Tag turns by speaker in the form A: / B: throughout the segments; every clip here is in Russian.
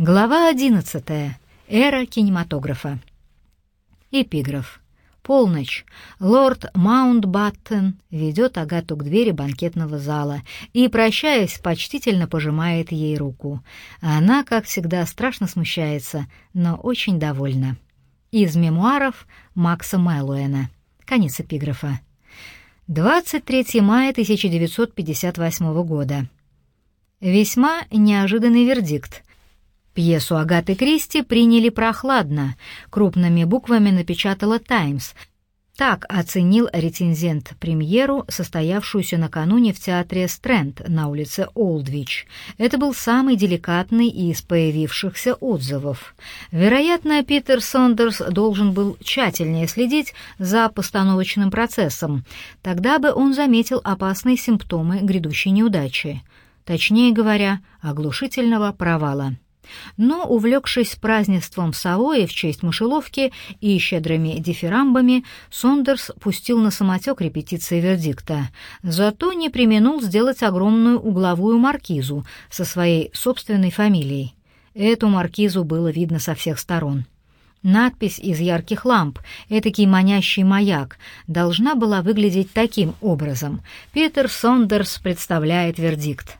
A: Глава 11. Эра кинематографа. Эпиграф. Полночь. Лорд Маунтбаттен ведет Агату к двери банкетного зала и, прощаясь, почтительно пожимает ей руку. Она, как всегда, страшно смущается, но очень довольна. Из мемуаров Макса Мэллоуэна. Конец эпиграфа. 23 мая 1958 года. Весьма неожиданный вердикт. Пьесу Агаты Кристи приняли прохладно, крупными буквами напечатала «Таймс». Так оценил рецензент премьеру, состоявшуюся накануне в театре Стрэнд на улице Олдвич. Это был самый деликатный из появившихся отзывов. Вероятно, Питер Сондерс должен был тщательнее следить за постановочным процессом. Тогда бы он заметил опасные симптомы грядущей неудачи. Точнее говоря, оглушительного провала. Но, увлекшись празднеством Савои в честь мышеловки и щедрыми дифирамбами, Сондерс пустил на самотек репетиции вердикта. Зато не применул сделать огромную угловую маркизу со своей собственной фамилией. Эту маркизу было видно со всех сторон. Надпись из ярких ламп, этакий манящий маяк, должна была выглядеть таким образом. «Питер Сондерс представляет вердикт».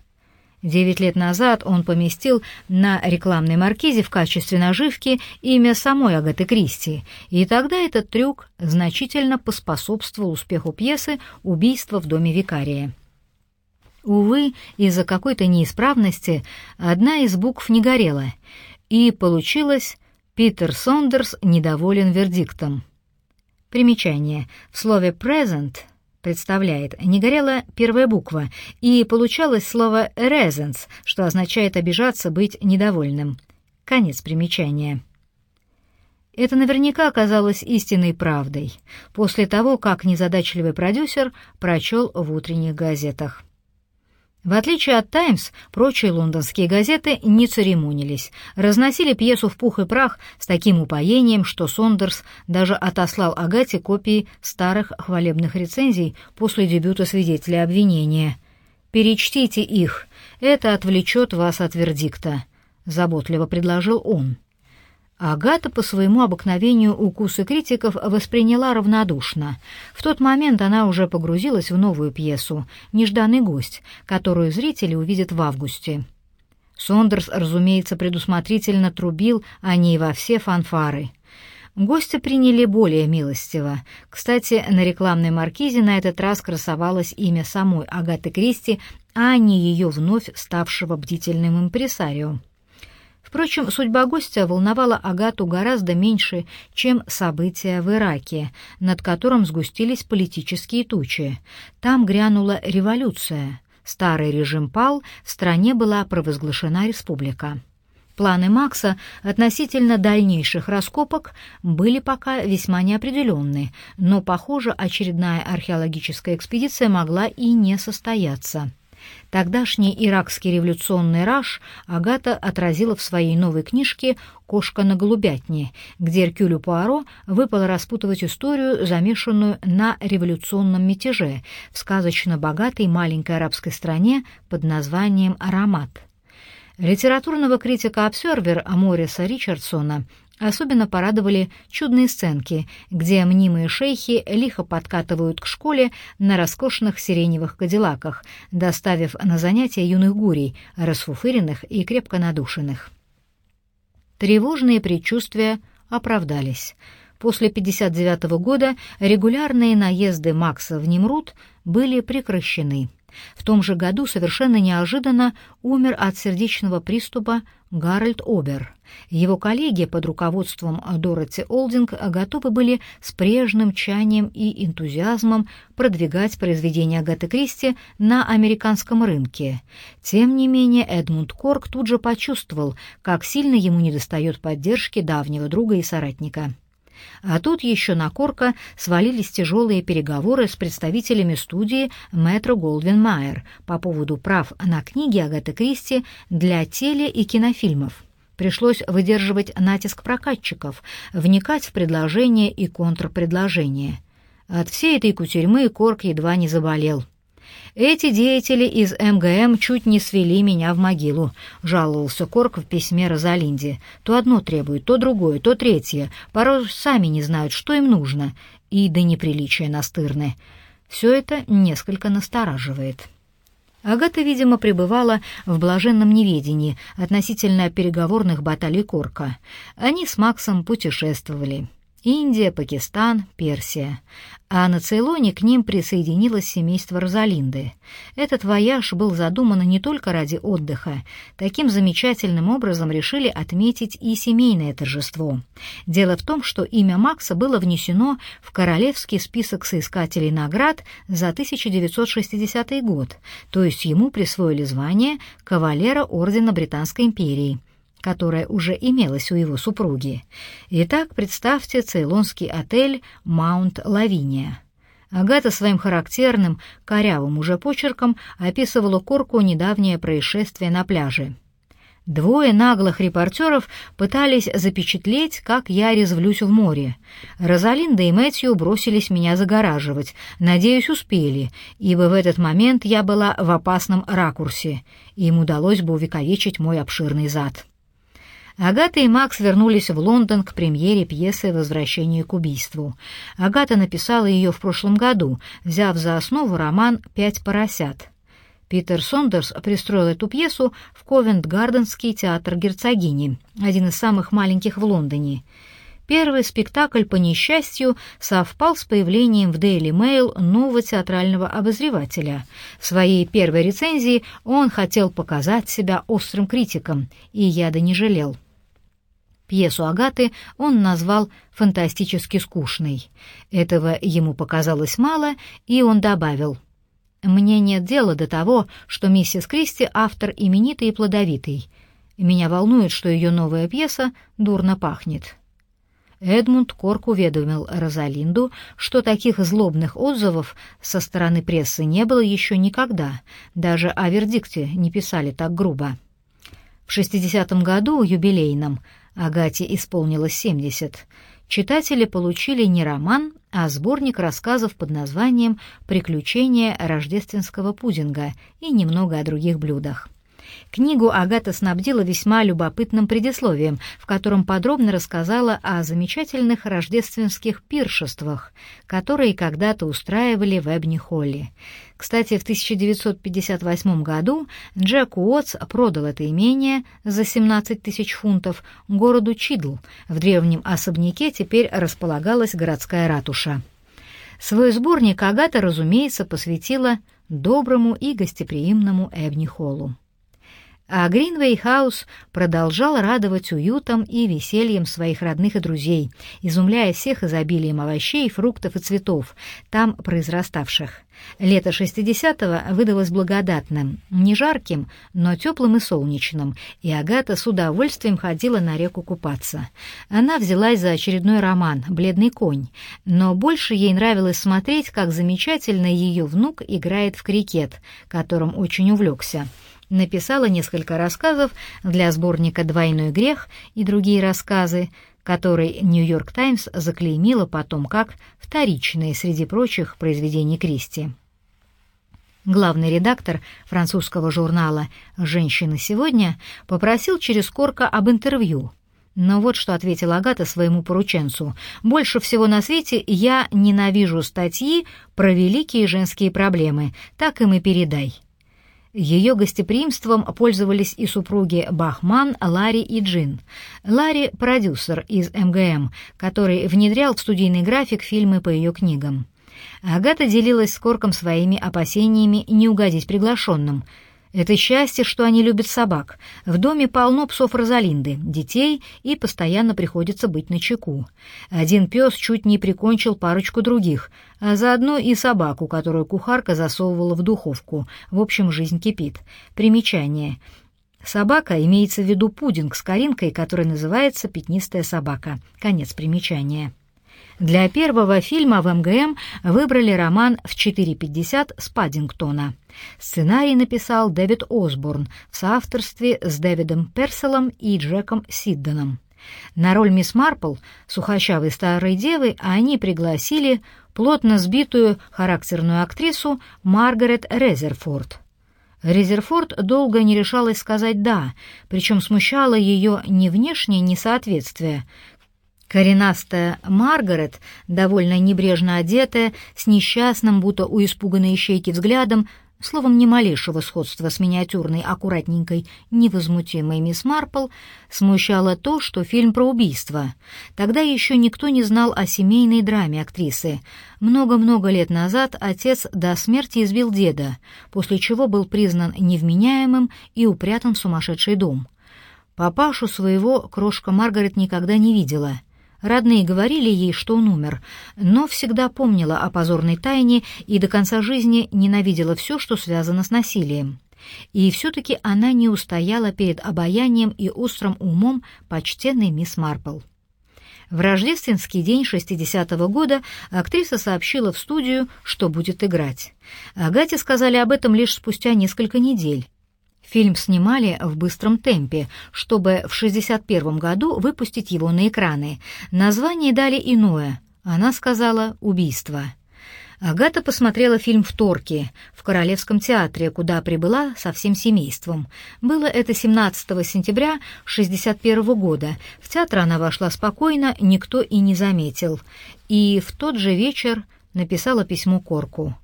A: Девять лет назад он поместил на рекламной маркизе в качестве наживки имя самой Агаты Кристи, и тогда этот трюк значительно поспособствовал успеху пьесы «Убийство в доме викария». Увы, из-за какой-то неисправности одна из букв не горела, и получилось «Питер Сондерс недоволен вердиктом». Примечание. В слове «present» представляет, не горела первая буква, и получалось слово «резенс», что означает «обижаться», «быть недовольным». Конец примечания. Это наверняка оказалось истинной правдой после того, как незадачливый продюсер прочел в утренних газетах. В отличие от «Таймс», прочие лондонские газеты не церемонились, разносили пьесу в пух и прах с таким упоением, что Сондерс даже отослал Агате копии старых хвалебных рецензий после дебюта свидетеля обвинения. «Перечтите их, это отвлечет вас от вердикта», — заботливо предложил он. Агата по своему обыкновению укусы критиков восприняла равнодушно. В тот момент она уже погрузилась в новую пьесу «Нежданный гость», которую зрители увидят в августе. Сондерс, разумеется, предусмотрительно трубил о ней во все фанфары. Гостя приняли более милостиво. Кстати, на рекламной маркизе на этот раз красовалось имя самой Агаты Кристи, а не ее вновь ставшего бдительным импресарио. Впрочем, судьба гостя волновала Агату гораздо меньше, чем события в Ираке, над которым сгустились политические тучи. Там грянула революция. Старый режим пал, в стране была провозглашена республика. Планы Макса относительно дальнейших раскопок были пока весьма неопределенны, но, похоже, очередная археологическая экспедиция могла и не состояться. Тогдашний иракский революционный раж Агата отразила в своей новой книжке «Кошка на голубятне», где Эркюлю Пуаро выпало распутывать историю, замешанную на революционном мятеже в сказочно богатой маленькой арабской стране под названием «Аромат». Литературного критика «Обсервер» Мориса Ричардсона Особенно порадовали чудные сценки, где мнимые шейхи лихо подкатывают к школе на роскошных сиреневых кадиллаках, доставив на занятия юных гурей, расфуфыренных и крепко надушенных. Тревожные предчувствия оправдались. После 59 -го года регулярные наезды Макса в Немрут были прекращены. В том же году совершенно неожиданно умер от сердечного приступа Гарольд Обер. Его коллеги под руководством Дороти Олдинг готовы были с прежним чанием и энтузиазмом продвигать произведения Агаты Кристи на американском рынке. Тем не менее, Эдмунд Корк тут же почувствовал, как сильно ему недостает поддержки давнего друга и соратника. А тут еще на Корка свалились тяжелые переговоры с представителями студии Метро Голдвин Майер по поводу прав на книги Агаты Кристи для теле- и кинофильмов. Пришлось выдерживать натиск прокатчиков, вникать в предложения и контрпредложения. От всей этой кутерьмы Корк едва не заболел. «Эти деятели из МГМ чуть не свели меня в могилу», — жаловался Корк в письме Розалинде. «То одно требует, то другое, то третье. Порой сами не знают, что им нужно. И до неприличия настырны. Все это несколько настораживает». Агата, видимо, пребывала в блаженном неведении относительно переговорных баталий Корка. Они с Максом путешествовали. Индия, Пакистан, Персия. А на Цейлоне к ним присоединилось семейство Розалинды. Этот вояж был задуман не только ради отдыха. Таким замечательным образом решили отметить и семейное торжество. Дело в том, что имя Макса было внесено в королевский список соискателей наград за 1960 год, то есть ему присвоили звание кавалера Ордена Британской империи которая уже имелась у его супруги. Итак, представьте цейлонский отель «Маунт Лавиния». Агата своим характерным, корявым уже почерком описывала Корку недавнее происшествие на пляже. Двое наглых репортеров пытались запечатлеть, как я резвлюсь в море. Розалинда и Мэтью бросились меня загораживать. Надеюсь, успели, ибо в этот момент я была в опасном ракурсе, и им удалось бы увековечить мой обширный зад. Агата и Макс вернулись в Лондон к премьере пьесы «Возвращение к убийству». Агата написала ее в прошлом году, взяв за основу роман «Пять поросят». Питер Сондерс пристроил эту пьесу в Ковент-Гарденский театр герцогини, один из самых маленьких в Лондоне. Первый спектакль, по несчастью, совпал с появлением в Daily Mail нового театрального обозревателя. В своей первой рецензии он хотел показать себя острым критиком, и яда не жалел. Пьесу Агаты он назвал «фантастически скучной». Этого ему показалось мало, и он добавил «Мне нет дела до того, что миссис Кристи — автор именитый и плодовитый. Меня волнует, что ее новая пьеса дурно пахнет». Эдмунд Корк уведомил Розалинду, что таких злобных отзывов со стороны прессы не было еще никогда, даже о вердикте не писали так грубо. В 60-м году, юбилейном, Агате исполнилось 70, читатели получили не роман, а сборник рассказов под названием «Приключения рождественского пудинга» и немного о других блюдах. Книгу Агата снабдила весьма любопытным предисловием, в котором подробно рассказала о замечательных рождественских пиршествах, которые когда-то устраивали в Эбни-Холле. Кстати, в 1958 году Джек Уотс продал это имение за 17 тысяч фунтов городу Чидл. В древнем особняке теперь располагалась городская ратуша. Свой сборник Агата, разумеется, посвятила доброму и гостеприимному Эбни-Холлу. А Гринвей-хаус продолжал радовать уютом и весельем своих родных и друзей, изумляя всех изобилием овощей, фруктов и цветов, там произраставших. Лето 60-го выдалось благодатным, не жарким, но теплым и солнечным, и Агата с удовольствием ходила на реку купаться. Она взялась за очередной роман «Бледный конь», но больше ей нравилось смотреть, как замечательно ее внук играет в крикет, которым очень увлекся написала несколько рассказов для сборника «Двойной грех» и другие рассказы, который «Нью-Йорк Таймс» заклеймила потом как вторичные среди прочих произведений Кристи. Главный редактор французского журнала «Женщины сегодня» попросил через Корка об интервью. Но вот что ответила Агата своему порученцу. «Больше всего на свете я ненавижу статьи про великие женские проблемы. Так им и передай». Ее гостеприимством пользовались и супруги Бахман, Ларри и Джин. Ларри — продюсер из МГМ, который внедрял в студийный график фильмы по ее книгам. Агата делилась с Корком своими опасениями не угодить приглашенным — это счастье, что они любят собак. В доме полно псов Розалинды, детей, и постоянно приходится быть начеку. Один пес чуть не прикончил парочку других, а заодно и собаку, которую кухарка засовывала в духовку. В общем, жизнь кипит. Примечание. Собака имеется в виду пудинг с коринкой, который называется «пятнистая собака». Конец примечания. Для первого фильма в МГМ выбрали роман «В 4.50» с Паддингтона. Сценарий написал Дэвид Осборн в соавторстве с Дэвидом Перселом и Джеком Сидденом. На роль мисс Марпл, сухощавой старой девы, они пригласили плотно сбитую характерную актрису Маргарет Резерфорд. Резерфорд долго не решалась сказать «да», причем смущало ее не внешнее несоответствие. Коренастая Маргарет, довольно небрежно одетая, с несчастным, будто у испуганной ищейки взглядом, Словом, ни малейшего сходства с миниатюрной, аккуратненькой, невозмутимой мисс Марпл смущало то, что фильм про убийство. Тогда еще никто не знал о семейной драме актрисы. Много-много лет назад отец до смерти избил деда, после чего был признан невменяемым и упрятан в сумасшедший дом. Папашу своего крошка Маргарет никогда не видела — Родные говорили ей, что он умер, но всегда помнила о позорной тайне и до конца жизни ненавидела все, что связано с насилием. И все-таки она не устояла перед обаянием и острым умом почтенной мисс Марпл. В рождественский день 60-го года актриса сообщила в студию, что будет играть. Агате сказали об этом лишь спустя несколько недель. Фильм снимали в быстром темпе, чтобы в 61 году выпустить его на экраны. Название дали иное. Она сказала «Убийство». Агата посмотрела фильм в Торке, в Королевском театре, куда прибыла со всем семейством. Было это 17 сентября 61 года. В театр она вошла спокойно, никто и не заметил. И в тот же вечер написала письмо Корку.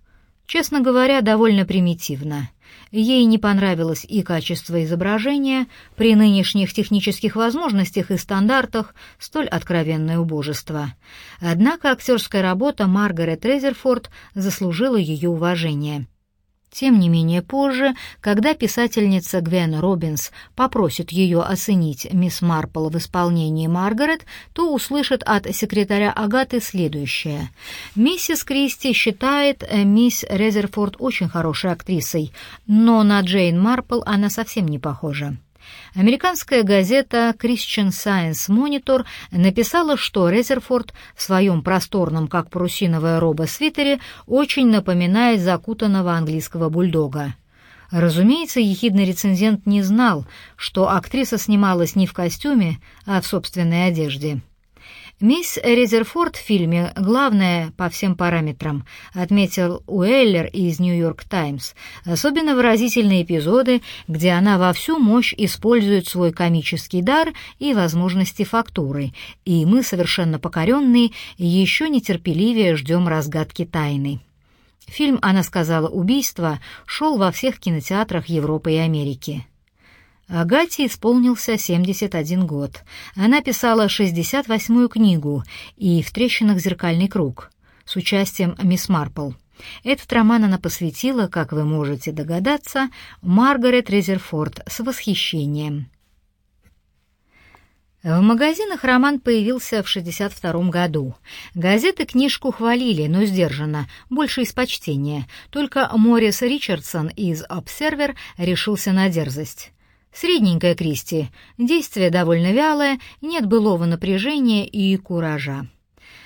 A: Честно говоря, довольно примитивно. Ей не понравилось и качество изображения, при нынешних технических возможностях и стандартах столь откровенное убожество. Однако актерская работа Маргарет Резерфорд заслужила ее уважение. Тем не менее позже, когда писательница Гвен Робинс попросит ее оценить мисс Марпл в исполнении Маргарет, то услышит от секретаря Агаты следующее. «Миссис Кристи считает э, мисс Резерфорд очень хорошей актрисой, но на Джейн Марпл она совсем не похожа». Американская газета Christian Science Monitor написала, что Резерфорд в своем просторном, как парусиновая роба, свитере очень напоминает закутанного английского бульдога. Разумеется, ехидный рецензент не знал, что актриса снималась не в костюме, а в собственной одежде. Мисс Резерфорд в фильме главная по всем параметрам, отметил Уэллер из Нью-Йорк Таймс. Особенно выразительные эпизоды, где она во всю мощь использует свой комический дар и возможности фактуры, и мы, совершенно покоренные, еще нетерпеливее ждем разгадки тайны. Фильм, она сказала, «Убийство» шел во всех кинотеатрах Европы и Америки. Агате исполнился 71 год. Она писала 68-ю книгу и «В трещинах зеркальный круг» с участием мисс Марпл. Этот роман она посвятила, как вы можете догадаться, Маргарет Резерфорд с восхищением. В магазинах роман появился в 62 году. Газеты книжку хвалили, но сдержанно, больше из почтения. Только Морис Ричардсон из Observer решился на дерзость. Средненькая Кристи, действие довольно вялое, нет былого напряжения и куража.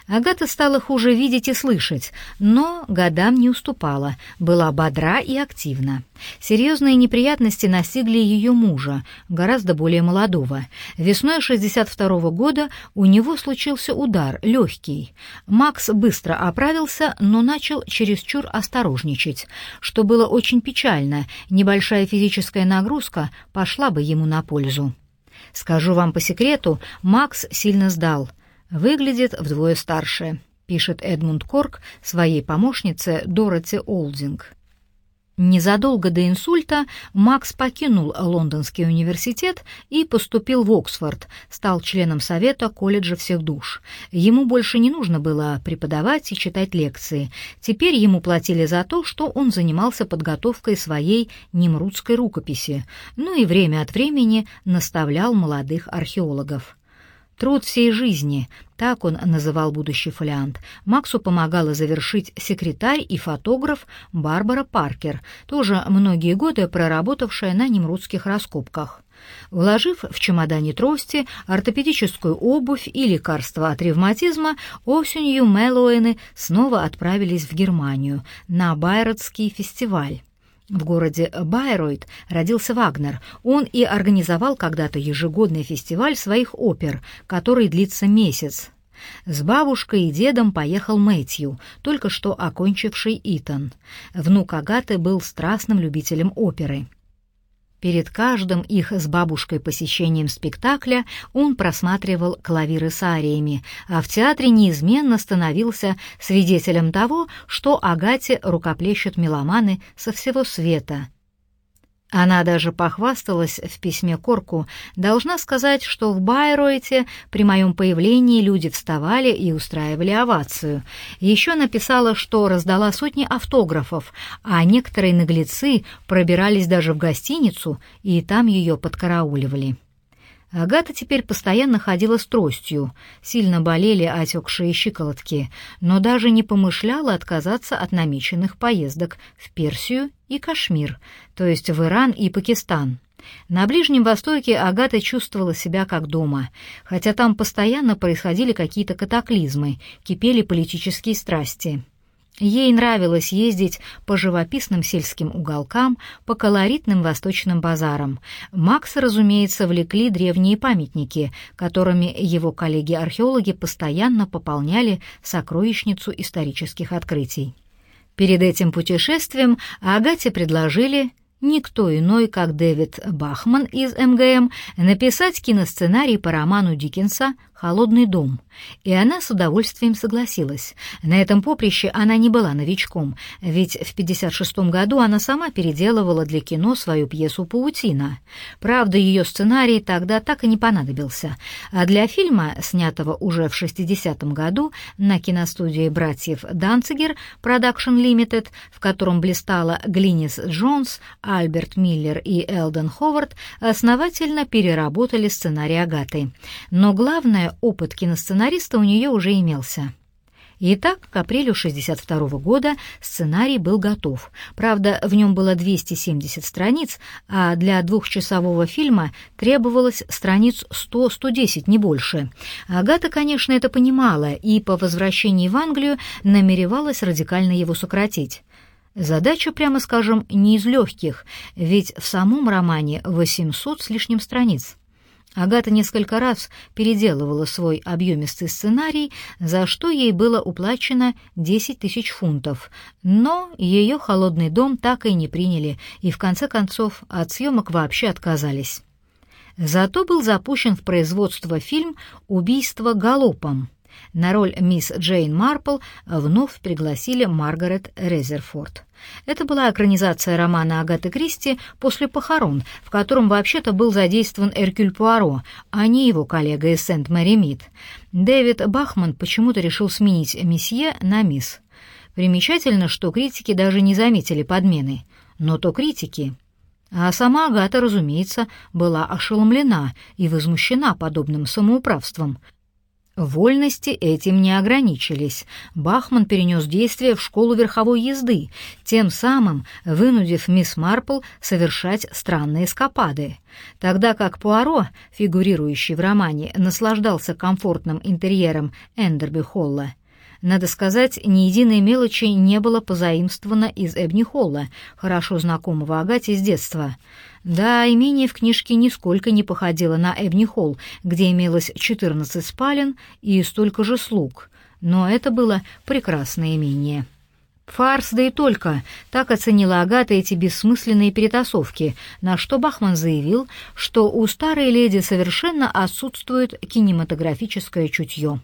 A: Агата стала хуже видеть и слышать, но годам не уступала, была бодра и активна. Серьезные неприятности настигли ее мужа, гораздо более молодого. Весной 62 -го года у него случился удар, легкий. Макс быстро оправился, но начал чересчур осторожничать, что было очень печально, небольшая физическая нагрузка пошла бы ему на пользу. Скажу вам по секрету, Макс сильно сдал. Выглядит вдвое старше, пишет Эдмунд Корк своей помощнице Дороти Олдинг. Незадолго до инсульта Макс покинул Лондонский университет и поступил в Оксфорд, стал членом совета колледжа всех душ. Ему больше не нужно было преподавать и читать лекции. Теперь ему платили за то, что он занимался подготовкой своей немрудской рукописи, ну и время от времени наставлял молодых археологов. Труд всей жизни, так он называл будущий фолиант. Максу помогала завершить секретарь и фотограф Барбара Паркер, тоже многие годы проработавшая на немрудских раскопках. Вложив в чемодане трости, ортопедическую обувь и лекарства от ревматизма, осенью Мэллоуэны снова отправились в Германию на Байротский фестиваль. В городе Байройт родился Вагнер. Он и организовал когда-то ежегодный фестиваль своих опер, который длится месяц. С бабушкой и дедом поехал Мэтью, только что окончивший Итан. Внук Агаты был страстным любителем оперы. Перед каждым их с бабушкой посещением спектакля он просматривал клавиры с ариями, а в театре неизменно становился свидетелем того, что Агате рукоплещут меломаны со всего света — она даже похвасталась в письме Корку. Должна сказать, что в Байройте при моем появлении люди вставали и устраивали овацию. Еще написала, что раздала сотни автографов, а некоторые наглецы пробирались даже в гостиницу и там ее подкарауливали. Агата теперь постоянно ходила с тростью, сильно болели отекшие щиколотки, но даже не помышляла отказаться от намеченных поездок в Персию и Кашмир, то есть в Иран и Пакистан. На Ближнем Востоке Агата чувствовала себя как дома, хотя там постоянно происходили какие-то катаклизмы, кипели политические страсти. Ей нравилось ездить по живописным сельским уголкам, по колоритным восточным базарам. Макса, разумеется, влекли древние памятники, которыми его коллеги-археологи постоянно пополняли сокровищницу исторических открытий. Перед этим путешествием Агате предложили никто иной, как Дэвид Бахман из МГМ, написать киносценарий по роману Диккенса «Холодный дом», и она с удовольствием согласилась. На этом поприще она не была новичком, ведь в 56 году она сама переделывала для кино свою пьесу «Паутина». Правда, ее сценарий тогда так и не понадобился, а для фильма, снятого уже в 60 году на киностудии братьев Данцигер Production Limited, в котором блистала Глинис Джонс, Альберт Миллер и Элден Ховард, основательно переработали сценарий Агаты. Но главное, опыт киносценариста у нее уже имелся. Итак, к апрелю 62 -го года сценарий был готов. Правда, в нем было 270 страниц, а для двухчасового фильма требовалось страниц 100-110, не больше. Агата, конечно, это понимала и по возвращении в Англию намеревалась радикально его сократить. Задача, прямо скажем, не из легких, ведь в самом романе 800 с лишним страниц. Агата несколько раз переделывала свой объемистый сценарий, за что ей было уплачено 10 тысяч фунтов, но ее «Холодный дом» так и не приняли, и в конце концов от съемок вообще отказались. Зато был запущен в производство фильм «Убийство галопом», на роль мисс Джейн Марпл вновь пригласили Маргарет Резерфорд. Это была экранизация романа Агаты Кристи «После похорон», в котором вообще-то был задействован Эркюль Пуаро, а не его коллега из Сент-Мэри Мид. Дэвид Бахман почему-то решил сменить месье на мисс. Примечательно, что критики даже не заметили подмены. Но то критики. А сама Агата, разумеется, была ошеломлена и возмущена подобным самоуправством — Вольности этим не ограничились. Бахман перенес действие в школу верховой езды, тем самым вынудив мисс Марпл совершать странные эскапады. Тогда как Пуаро, фигурирующий в романе, наслаждался комфортным интерьером Эндерби-Холла, надо сказать, ни единой мелочи не было позаимствовано из Эбни Холла, хорошо знакомого Агате с детства — да, имение в книжке нисколько не походило на Эбни Холл, где имелось 14 спален и столько же слуг, но это было прекрасное имение. Фарс, да и только, так оценила Агата эти бессмысленные перетасовки, на что Бахман заявил, что у старой леди совершенно отсутствует кинематографическое чутье.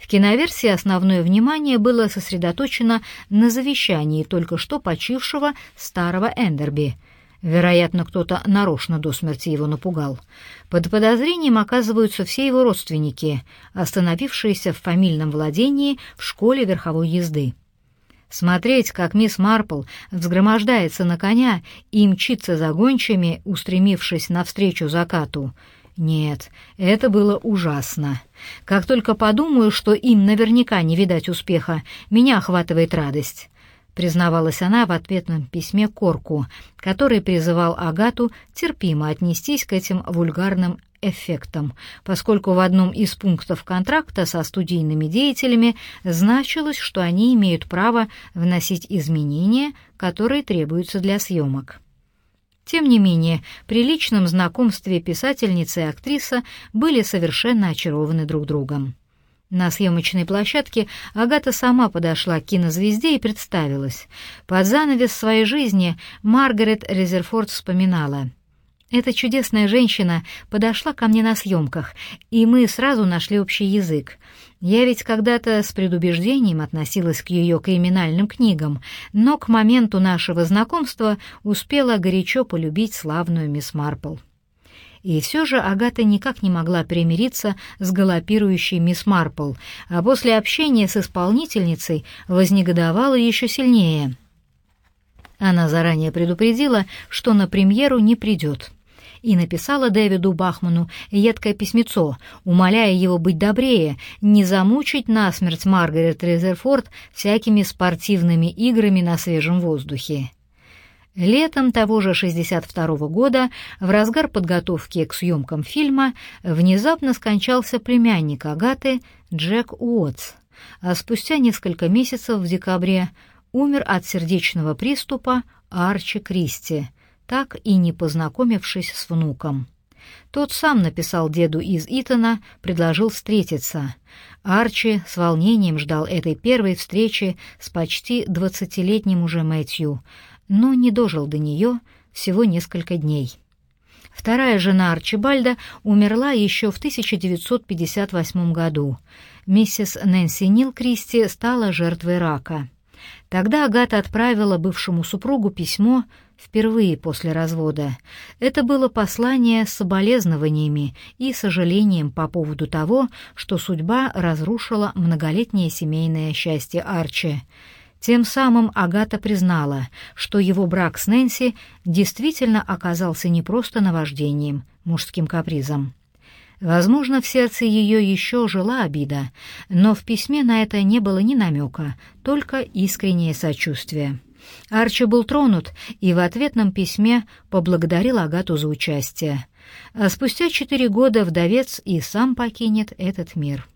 A: В киноверсии основное внимание было сосредоточено на завещании только что почившего старого Эндерби — Вероятно, кто-то нарочно до смерти его напугал. Под подозрением оказываются все его родственники, остановившиеся в фамильном владении в школе верховой езды. Смотреть, как мисс Марпл взгромождается на коня и мчится за гончими, устремившись навстречу закату. Нет, это было ужасно. Как только подумаю, что им наверняка не видать успеха, меня охватывает радость признавалась она в ответном письме Корку, который призывал Агату терпимо отнестись к этим вульгарным эффектам, поскольку в одном из пунктов контракта со студийными деятелями значилось, что они имеют право вносить изменения, которые требуются для съемок. Тем не менее, при личном знакомстве писательница и актриса были совершенно очарованы друг другом. На съемочной площадке Агата сама подошла к кинозвезде и представилась. Под занавес своей жизни Маргарет Резерфорд вспоминала. «Эта чудесная женщина подошла ко мне на съемках, и мы сразу нашли общий язык. Я ведь когда-то с предубеждением относилась к ее криминальным книгам, но к моменту нашего знакомства успела горячо полюбить славную мисс Марпл». И все же Агата никак не могла примириться с галопирующей мисс Марпл, а после общения с исполнительницей вознегодовала еще сильнее. Она заранее предупредила, что на премьеру не придет и написала Дэвиду Бахману едкое письмецо, умоляя его быть добрее, не замучить насмерть Маргарет Резерфорд всякими спортивными играми на свежем воздухе. Летом того же 62 -го года, в разгар подготовки к съемкам фильма, внезапно скончался племянник Агаты Джек Уотс, а спустя несколько месяцев в декабре умер от сердечного приступа Арчи Кристи, так и не познакомившись с внуком. Тот сам написал деду из Итона, предложил встретиться. Арчи с волнением ждал этой первой встречи с почти двадцатилетним уже Мэтью, но не дожил до нее всего несколько дней. Вторая жена Арчибальда умерла еще в 1958 году. Миссис Нэнси Нил Кристи стала жертвой рака. Тогда Агата отправила бывшему супругу письмо впервые после развода. Это было послание с соболезнованиями и сожалением по поводу того, что судьба разрушила многолетнее семейное счастье Арчи. Тем самым Агата признала, что его брак с Нэнси действительно оказался не просто наваждением, мужским капризом. Возможно, в сердце ее еще жила обида, но в письме на это не было ни намека, только искреннее сочувствие. Арчи был тронут и в ответном письме поблагодарил Агату за участие. А спустя четыре года вдовец и сам покинет этот мир.